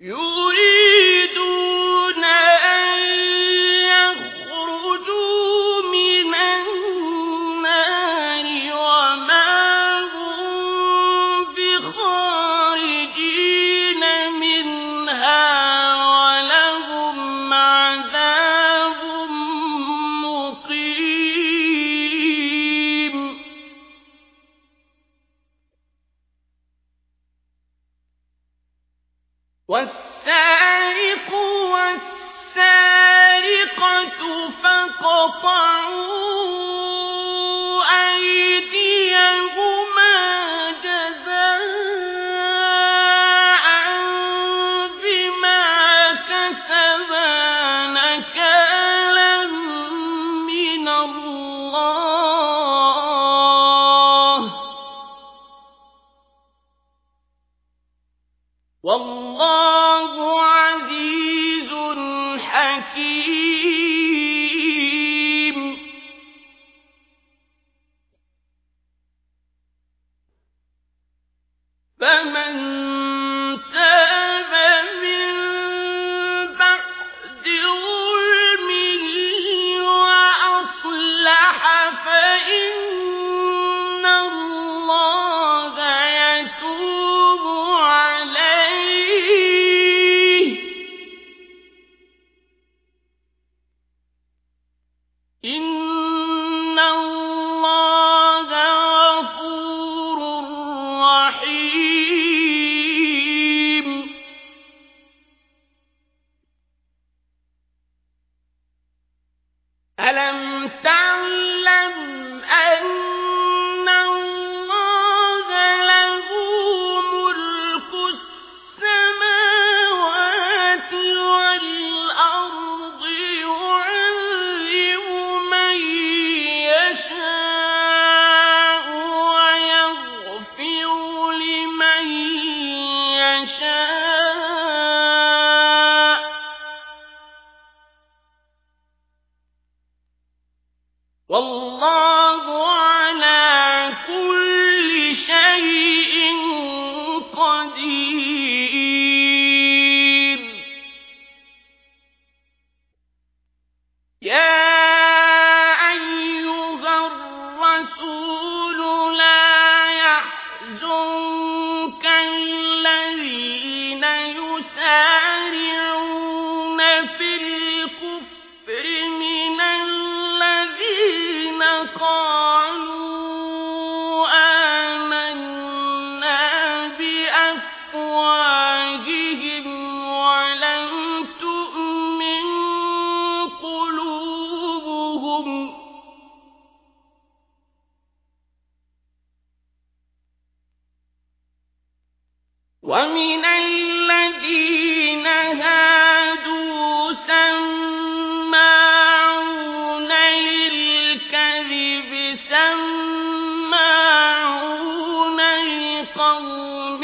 يريدون والسارق والسارقة فاقطعوا والله عزيز حكيم. فمن ألم تعلم والله ومن الذين هادوا سماعون للكذب سماعون لقوم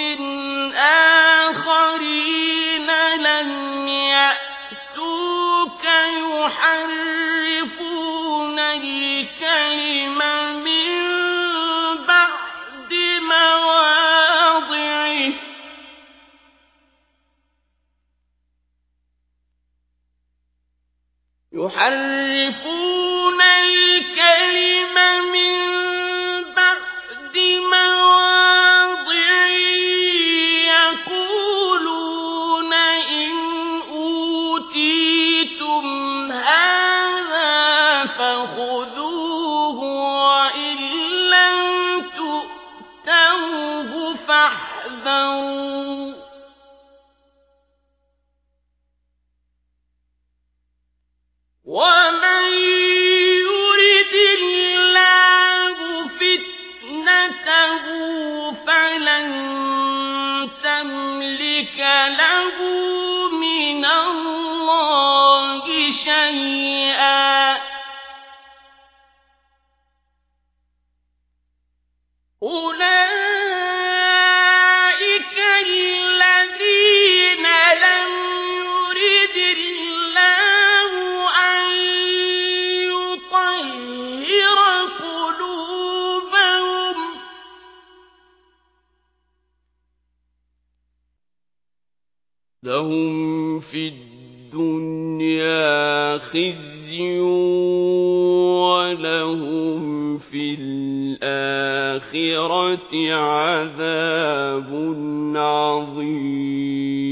آخرين لم يأتوك يحرفون يحرفون الكلم من بعد مواضعه يقولون إن أوتيتم هذا فخذوه وإن لم تؤتوه فاحذروا أولئك الذين لم يرد الله أن قلوبهم لهم في الدنيا خزي ولهم في الآخرة الآخرة عذاب عظيم.